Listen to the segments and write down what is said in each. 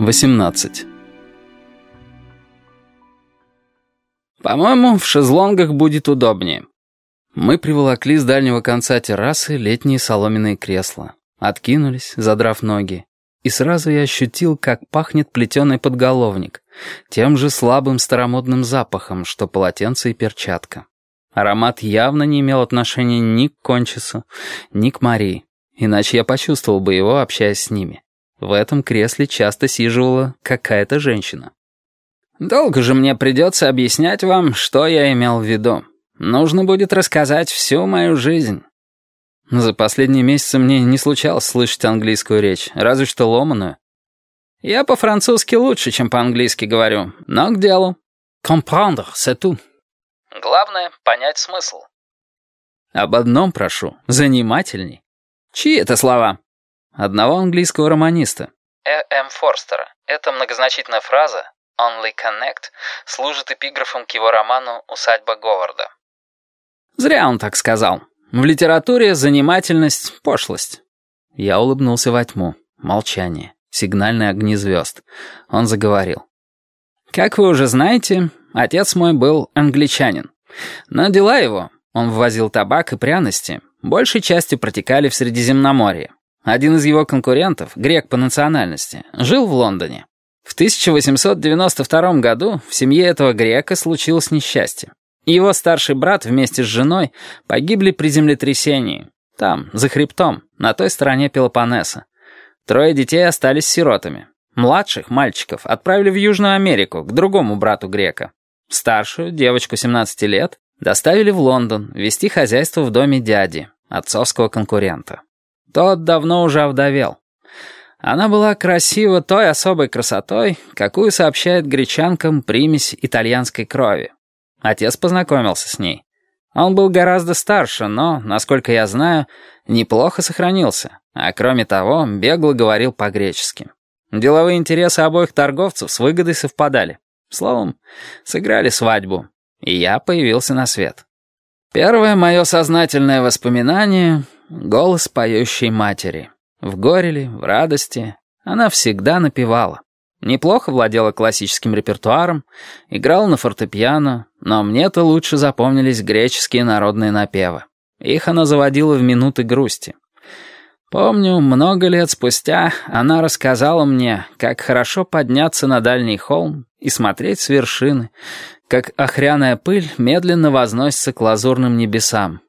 18. «По-моему, в шезлонгах будет удобнее». Мы приволокли с дальнего конца террасы летние соломенные кресла. Откинулись, задрав ноги. И сразу я ощутил, как пахнет плетеный подголовник. Тем же слабым старомодным запахом, что полотенце и перчатка. Аромат явно не имел отношения ни к Кончису, ни к Марии. Иначе я почувствовал бы его, общаясь с ними. В этом кресле часто сиживала какая-то женщина. «Долго же мне придется объяснять вам, что я имел в виду. Нужно будет рассказать всю мою жизнь». За последние месяцы мне не случалось слышать английскую речь, разве что ломаную. Я по-французски лучше, чем по-английски говорю, но к делу. «Comprendre, c'est tout». Главное — понять смысл. Об одном прошу, занимательней. Чьи это слова? Одного английского романиста. Э. М. Форстера. Эта многозначительная фраза «only connect» служит эпиграфом к его роману «Усадьба Говарда». Зря он так сказал. В литературе занимательность — пошлость. Я улыбнулся во тьму. Молчание. Сигнальные огни звезд. Он заговорил. «Как вы уже знаете, отец мой был англичанин. Но дела его, он ввозил табак и пряности, большей частью протекали в Средиземноморье. Один из его конкурентов, грек по национальности, жил в Лондоне. В 1892 году в семье этого грека случилось несчастье. Его старший брат вместе с женой погибли при землетрясении. Там, за хребтом, на той стороне Пелопоннеса. Трое детей остались сиротами. Младших, мальчиков, отправили в Южную Америку, к другому брату грека. Старшую, девочку 17 лет, доставили в Лондон вести хозяйство в доме дяди, отцовского конкурента. Тот давно уже овдовел. Она была красива той особой красотой, какую сообщает гречанкам примесь итальянской крови. Отец познакомился с ней. Он был гораздо старше, но, насколько я знаю, неплохо сохранился, а кроме того, бегло говорил по-гречески. Деловые интересы обоих торговцев с выгодой совпадали. Словом, сыграли свадьбу, и я появился на свет. Первое мое сознательное воспоминание Голос поющей матери. В горе ли, в радости, она всегда напевала. Неплохо владела классическим репертуаром, играла на фортепиано, но мне-то лучше запомнились греческие народные напевы. Их она заводила в минуты грусти. Помню, много лет спустя она рассказала мне, как хорошо подняться на дальний холм и смотреть с вершины, как охряная пыль медленно возносится к лазурным небесам,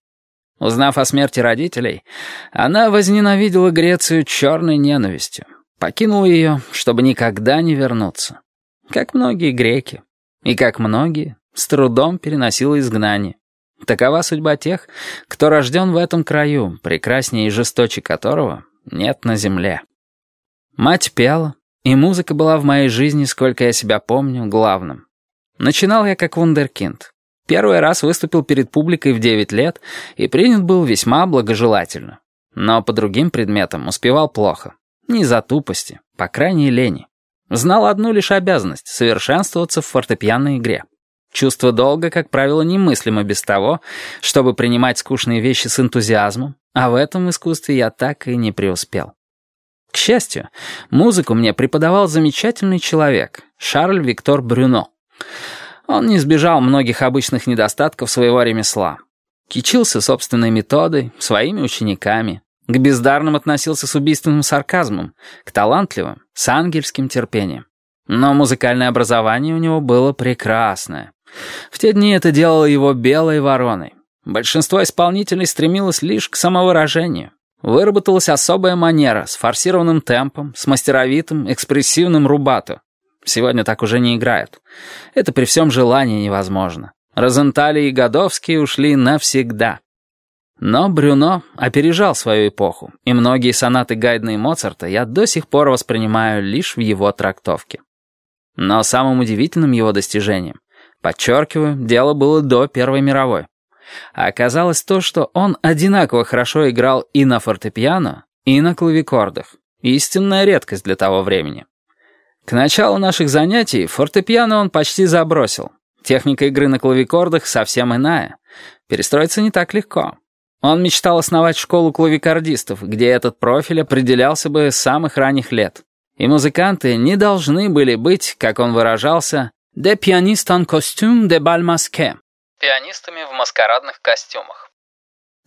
Узнав о смерти родителей, она возненавидела Грецию черной ненавистью. Покинула ее, чтобы никогда не вернуться. Как многие греки. И как многие, с трудом переносила изгнание. Такова судьба тех, кто рожден в этом краю, прекраснее и жесточе которого нет на земле. Мать пела, и музыка была в моей жизни, сколько я себя помню, главным. Начинал я как вундеркинд. Первый раз выступил перед публикой в 9 лет и принят был весьма благожелательно. Но по другим предметам успевал плохо. Не за тупости, по крайней лени. Знал одну лишь обязанность — совершенствоваться в фортепианной игре. Чувство долга, как правило, немыслимо без того, чтобы принимать скучные вещи с энтузиазмом, а в этом искусстве я так и не преуспел. К счастью, музыку мне преподавал замечательный человек, Шарль Виктор Брюно. Он не избежал многих обычных недостатков своего ремесла. Кичился собственной методой, своими учениками. К бездарным относился с убийственным сарказмом, к талантливым — с ангельским терпением. Но музыкальное образование у него было прекрасное. В те дни это делало его белой вороной. Большинство исполнителей стремилось лишь к самовыражению. Выработалась особая манера с форсированным темпом, с мастеровитым, экспрессивным рубато. Сегодня так уже не играют. Это при всем желании невозможно. Розентали и Годовский ушли навсегда. Но Брюно опережал свою эпоху, и многие сонаты Гайдна и Моцарта я до сих пор воспринимаю лишь в его трактовке. Но самым удивительным его достижением, подчеркиваю, дело было до Первой мировой. А оказалось то, что он одинаково хорошо играл и на фортепиано, и на клавикордах. Истинная редкость для того времени. К началу наших занятий фортепиано он почти забросил. Техника игры на клавикордах совсем иная. Перестроиться не так легко. Он мечтал основать школу клавикордистов, где этот профиль определялся бы с самых ранних лет. И музыканты не должны были быть, как он выражался, «de pianistes en de bal masqué» — пианистами в маскарадных костюмах.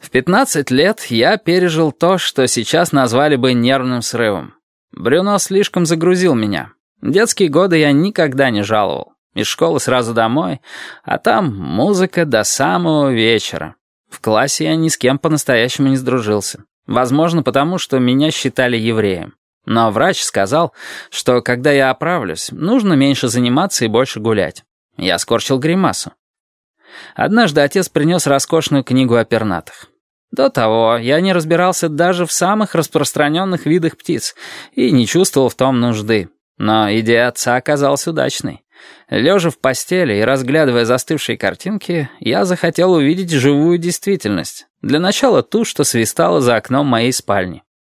В 15 лет я пережил то, что сейчас назвали бы нервным срывом. Брюно слишком загрузил меня. Детские годы я никогда не жаловал. Из школы сразу домой, а там музыка до самого вечера. В классе я ни с кем по-настоящему не сдружился. Возможно, потому что меня считали евреем. Но врач сказал, что когда я оправлюсь, нужно меньше заниматься и больше гулять. Я скорчил гримасу. Однажды отец принес роскошную книгу о пернатых. До того я не разбирался даже в самых распространенных видах птиц и не чувствовал в том нужды. Но идея отца оказалась удачной. Лежа в постели и разглядывая застывшие картинки, я захотел увидеть живую действительность. Для начала ту, что свистала за окном моей спальни.